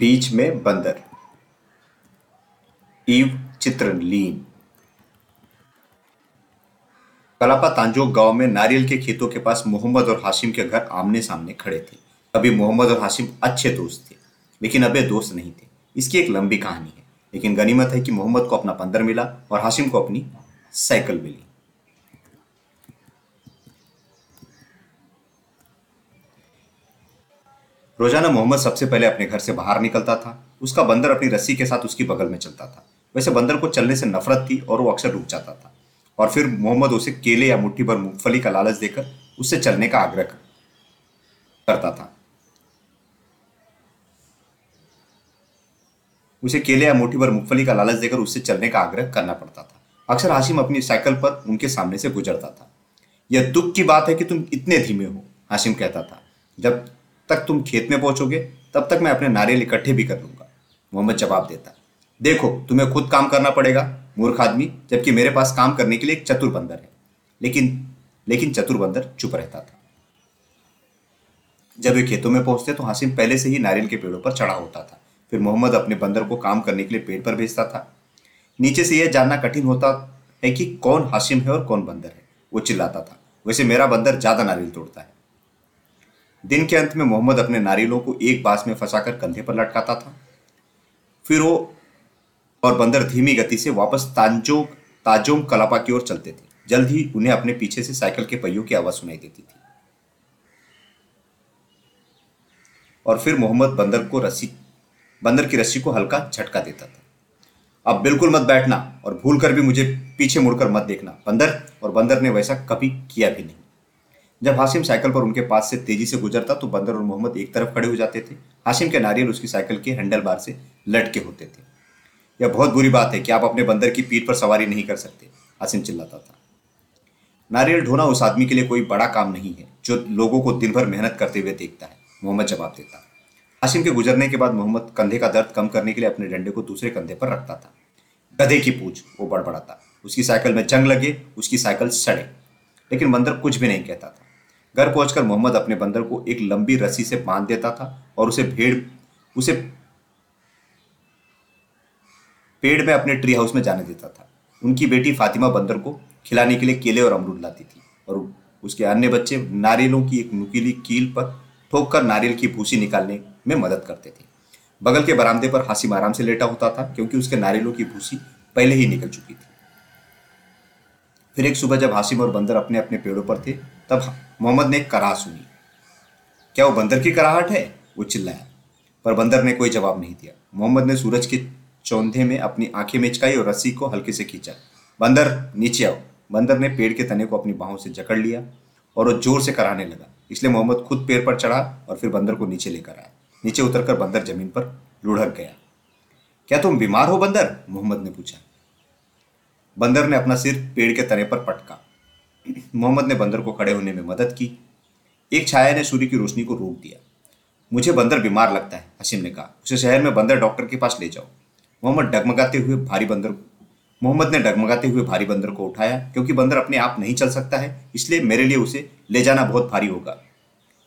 बीच में बंदर। ईव चित्रलीन। कलापा तांजोक गाँव में नारियल के खेतों के पास मोहम्मद और हाशिम के घर आमने सामने खड़े थे। अभी मोहम्मद और हाशिम अच्छे दोस्त थे, लेकिन अब दोस्त नहीं थे। इसकी एक लंबी कहानी है, लेकिन गनीमत है कि मोहम्मद को अपना बंदर मिला और हाशिम को अपनी साइकिल मिली। रोज़ाना मोहम्मद सबसे पहले अपने घर से बाहर निकलता था। उसका बंदर अपनी रस्सी के साथ उसकी बगल में चलता था। वैसे बंदर को चलने से नफरत थी और वो अक्सर रुक जाता था। और फिर मोहम्मद उसे केले या मुट्ठी भर मूंगफली का लालच देकर उससे चलने का आग्रह करता था। उसे केले या मुट्ठी भर मूंगफली का लालच देकर उससे चलने का आग्रह करना पड़ता था। अक्सर हाशिम अपनी साइकिल पर उनके सामने से गुजरता था। यह दुख की बात है कि तुम इतने धीमे हो, हाशिम कहता था। जब तक तुम खेत में पहुंचोगे, तब तक मैं अपने नारियल इकट्ठे भी कर लूँगा। मोहम्मद जवाब देता। देखो, तुम्हें खुद काम करना पड़ेगा, मूर्ख आदमी, जबकि मेरे पास काम करने के लिए एक चतुर बंदर है। लेकिन लेकिन चतुर बंदर चुप रहता था। जब वे खेतों में पहुँचते तो हासिम पहले से ही नारियल के पेड़ों पर चढ़ा होता था। फिर मोहम्मद अपने बंदर को काम करने के लिए पेड़ पर भेजता था। नीचे से यह जानना कठिन होता है कि कौन हाशिम है और कौन बंदर है। वो चिल्लाता था। वैसे मेरा बंदर ज़्यादा नारियल तोड़ता है। दिन के अंत में मोहम्मद अपने नारियलों को एक बास में फंसाकर कंधे पर लटकाता था। फिर वो और बंदर धीमी गति से वापस तांजोंग ताजोंग कलापा की ओर चलते थे। जल्द ही उन्हें अपने पीछे से साइकिल के पहियों की आवाज़ सुनाई देती थी। और फिर मोहम्मद बंदर को रस्सी, बंदर की रस्सी को हल्का झटका देता था। अब बिल्कुल मत बैठना और भूल कर भी मुझे पीछे मुड़कर मत देखना। बंदर और बंदर ने वैसा कभी किया भी नहीं। जब हाशिम साइकिल पर उनके पास से तेज़ी से गुजरता तो बंदर और मोहम्मद एक तरफ़ खड़े हो जाते थे। हाशिम के नारियल उसकी साइकिल के हैंडल बार से लटके होते थे। यह बहुत बुरी बात है कि आप अपने बंदर की पीठ पर सवारी नहीं कर सकते हासिम चिल्लाता था। नारियल ढोना उस आदमी के लिए कोई बड़ा काम नहीं है, जो लोगों को दिन भर मेहनत करते हुए देखता है, मोहम्मद जवाब देता। हाशिम के गुजरने के बाद मोहम्मद कंधे का दर्द कम करने के लिए अपने डंडे को दूसरे कंधे पर रखता था। गधे की पूछ, वो बड़बड़ाता। उसकी साइकिल में जंग लगे, उसकी साइकिल सड़े। लेकिन बंदर कुछ भी नहीं कहता था। घर पहुंचकर मोहम्मद अपने बंदर को एक लंबी रस्सी से बाँध देता था और उसे भेड़, उसे पेड़ में अपने ट्री हाउस में जाने देता था। उनकी बेटी फातिमा बंदर को खिलाने के लिए केले और अमरूद लाती थी और उसके अन्य बच्चे नारियलों की एक नुकीली कील पर ठोक कर नारियल की भूसी निकालने में मदद करते थे। बगल के बरामदे पर हासिम आराम से लेटा होता था क्योंकि उसके नारियलों की भूसी पहले ही निकल चुकी थी। फिर एक सुबह जब हासिम और बंदर अपने अपने पेड़ों पर थे, तब मोहम्मद ने कराह सुनी। क्या वो बंदर की कराहट है? वो चिल्लाया। पर बंदर ने कोई जवाब नहीं दिया। मोहम्मद ने सूरज के चौंधे में अपनी आँखें मिचकाई और रस्सी को हल्के से खींचा। बंदर, नीचे आओ। बंदर ने पेड़ के तने को अपनी बाहों से जकड़ लिया और वो ज़ोर से कराने लगा। इसलिए मोहम्मद खुद पेड़ पर चढ़ा और फिर बंदर को नीचे लेकर आया। नीचे उतरकर बंदर ज़मीन पर लुढ़क गया। क्या तुम बीमार हो बंदर? मोहम्मद ने पूछा। बंदर ने अपना सिर पेड़ के तने पर पटका। मोहम्मद ने बंदर को खड़े होने में मदद की। एक छाया ने सूर्य की रोशनी को रोक दिया। मुझे बंदर बीमार लगता है हसीम ने कहा। उसे शहर में बंदर डॉक्टर के पास ले जाओ। मोहम्मद डगमगाते हुए भारी बंदर मोहम्मद ने डगमगाते हुए भारी बंदर को उठाया, क्योंकि बंदर अपने आप नहीं चल सकता है, इसलिए मेरे लिए उसे ले जाना बहुत भारी होगा।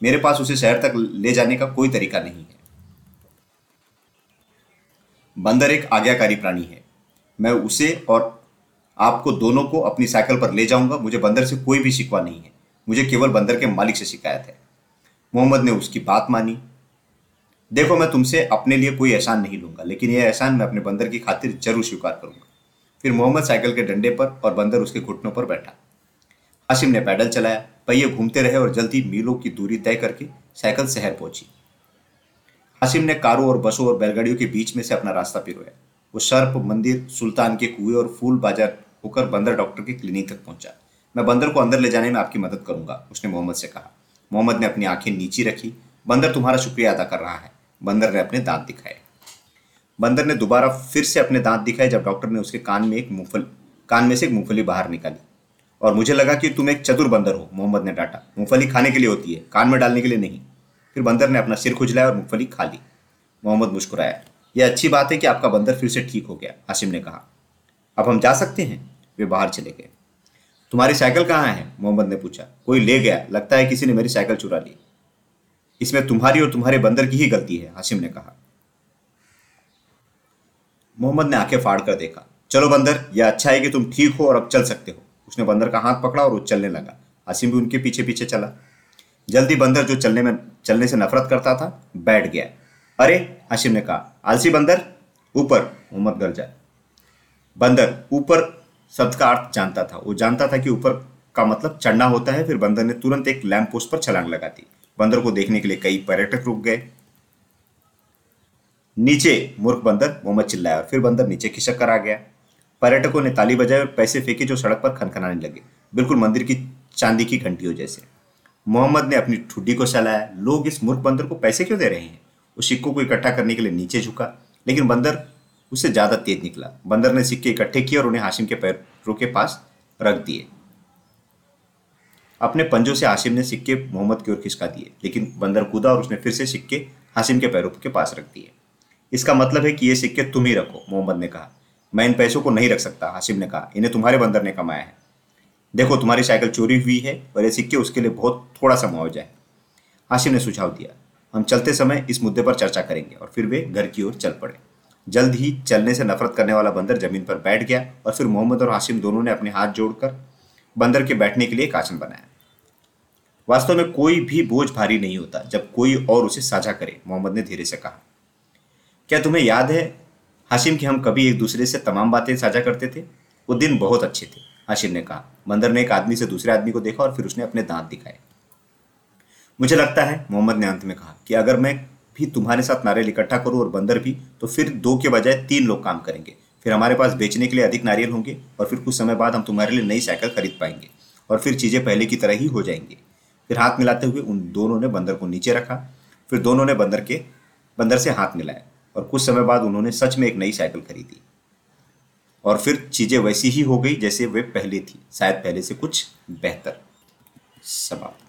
मेरे पास उसे शहर तक ले जाने का कोई तरीका नहीं है। बंदर एक आज्ञाकारी प्राणी है। मैं उसे और आपको दोनों को अपनी साइकिल पर ले जाऊँगा। मुझे बंदर से कोई भी शिकवा नहीं है। मुझे केवल बंदर के मालिक से शिकायत है। मोहम्मद ने उसकी बात मानी। देखो, मैं तुमसे अपने लिए कोई एहसान नहीं लूँगा, लेकिन यह एहसान मैं अपने बंदर की खातिर ज़रूर स्वीकार करूँगा। फिर मोहम्मद साइकिल के डंडे पर और बंदर उसके घुटनों पर बैठा। हाशिम ने पैडल चलाया, पहिए घूमते रहे और जल्दी मीलों की दूरी तय करके साइकिल शहर पहुँची। हाशिम ने कारों और बसों और बैलगाड़ियों के बीच में से अपना रास्ता पिरोया। वो सर्प, मंदिर, सुल्तान के कुएँ और फूल बाज़ार होकर बंदर डॉक्टर की क्लिनिक तक पहुँचा। मैं बंदर को अंदर ले जाने में आपकी मदद करूँगा, उसने मोहम्मद से कहा। मोहम्मद ने अपनी आँखें नीची रखी। बंदर तुम्हारा शुक्रिया अदा कर रहा है। बंदर ने अपने दांत दिखाए। बंदर ने दोबारा फिर से अपने दांत दिखाए जब डॉक्टर ने उसके कान में एक मूंगफली, कान में से एक मूंगफली बाहर निकाली। और मुझे लगा कि तुम एक चतुर बंदर हो, मोहम्मद ने डांटा। मूंगफली खाने के लिए होती है, कान में डालने के लिए नहीं। फिर बंदर ने अपना सिर खुजलाया और मूंगफली खा ली। मोहम्मद मुस्कुराया। यह अच्छी बात है कि आपका बंदर फिर से ठीक हो गया, आसिम ने कहा। अब हम जा सकते हैं। वे बाहर चले गए। तुम्हारी साइकिल कहाँ है? मोहम्मद ने पूछा। कोई ले गया। लगता है किसी ने मेरी साइकिल चुरा ली। इसमें तुम्हारी और तुम्हारे बंदर की ही गलती है, हाशिम ने कहा। मोहम्मद ने आँखें फाड़ कर देखा। चलो बंदर, यह अच्छा है कि तुम ठीक हो और अब चल सकते हो। उसने बंदर का हाथ पकड़ा और वो चलने लगा। हासिम भी उनके पीछे पीछे चला। जल्दी बंदर जो चलने में, चलने से नफरत करता था, बैठ गया। अरे, हाशिम ने कहा, आलसी बंदर, ऊपर। मोहम्मद गरजा बंदर ऊपर शब्द का अर्थ जानता था। वो जानता था कि ऊपर का मतलब चढ़ना होता है, फिर बंदर ने तुरंत एक लैंप पोस्ट पर छलांग लगा दी। बंदर को देखने के लिए कई पर्यटक रुक गए। नीचे मूर्ख बंदर मोहम्मद चिल्लाया फिर बंदर नीचे खिसक कर आ गया। पर्यटकों ने ताली बजाई और पैसे फेंके जो सड़क पर खनखनाने लगे। बिल्कुल मंदिर की चांदी की घंटियों जैसे। मोहम्मद ने अपनी ठुड्डी को सहलाया लोग इस मूर्ख बंदर को पैसे क्यों दे रहे हैं? उस सिक्कों को इकट्ठा करने के लिए नीचे झुका। लेकिन बंदर उससे ज़्यादा तेज निकला। बंदर ने सिक्के इकट्ठे किए और उन्हें हाशिम के पैरों के पास रख दिए। अपने पंजों से हाशिम ने सिक्के मोहम्मद की ओर खिसका दिए, लेकिन बंदर कूदा और उसने फिर से सिक्के हाशिम के पैरों के पास रख दिए। इसका मतलब है कि ये सिक्के तुम ही रखो, मोहम्मद ने कहा। मैं इन पैसों को नहीं रख सकता, हाशिम ने कहा। इन्हें तुम्हारे बंदर ने कमाया है। देखो, तुम्हारी साइकिल चोरी हुई है और ये सिक्के उसके लिए बहुत थोड़ा सा मुआवजा है। हाशिम ने सुझाव दिया। हम चलते समय इस मुद्दे पर चर्चा करेंगे और फिर वे घर की ओर चल पड़े। जल्द ही चलने से नफरत करने वाला बंदर ज़मीन पर बैठ गया और फिर मोहम्मद और हाशिम दोनों ने अपने हाथ जोड़कर बंदर के बैठने के लिए एक आसन बनाया। वास्तव में कोई भी बोझ भारी नहीं होता, जब कोई और उसे साझा करे, मोहम्मद ने धीरे से कहा। क्या तुम्हें याद है, हाशिम कि हम कभी एक दूसरे से तमाम बातें साझा करते थे? वो दिन बहुत अच्छे थे, हाशिम ने कहा। बंदर ने एक आदमी से दूसरे आदमी को देखा और फिर उसने अपने दांत दिखाए। मुझे लगता है, मोहम्मद ने अंत में कहा कि अगर मैं भी तुम्हारे साथ नारियल इकट्ठा करूँ और बंदर भी तो फिर दो के बजाय तीन लोग काम करेंगे। फिर हमारे पास बेचने के लिए अधिक नारियल होंगे और फिर कुछ समय बाद हम तुम्हारे लिए नई साइकिल खरीद पाएँगे और फिर चीज़ें पहले की तरह ही हो जाएँगी। फिर हाथ मिलाते हुए उन दोनों ने बंदर को नीचे रखा। फिर दोनों ने बंदर के, बंदर से हाथ मिलाया और कुछ समय बाद उन्होंने सच में एक नई साइकिल खरीदी। और फिर चीज़ें वैसी ही हो गई जैसे वे पहले थी, शायद पहले से कुछ बेहतर। समाप्त।